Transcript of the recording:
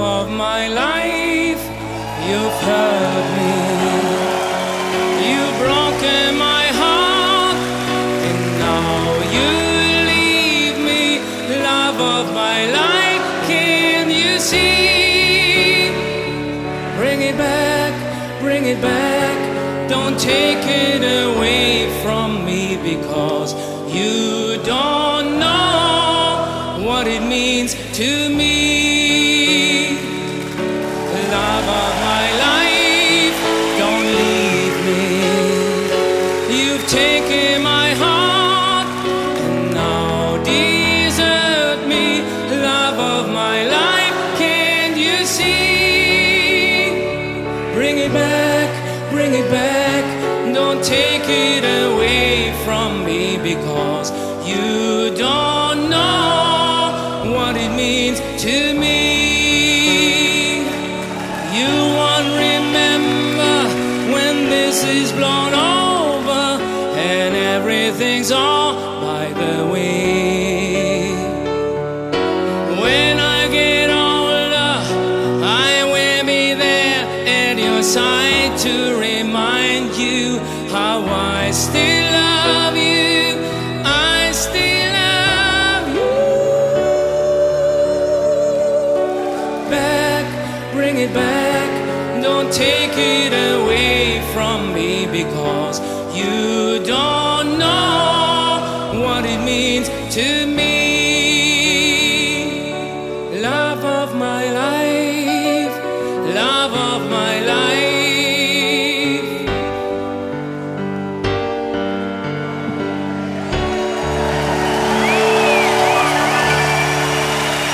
of my life. You've hurt me. You've broken my heart. And now you leave me. Love of my life. Can you see? Bring it back, bring it back. Don't take it away from me because you don't know what it means to me. Bring it back, bring it back. Don't take it away from me because you don't know what it means to me. You won't remember when this is blown over and everything's all by the way. To remind you how I still love you. I still love you. Back, bring it back. Don't take it away from me because you don't know what it means to me.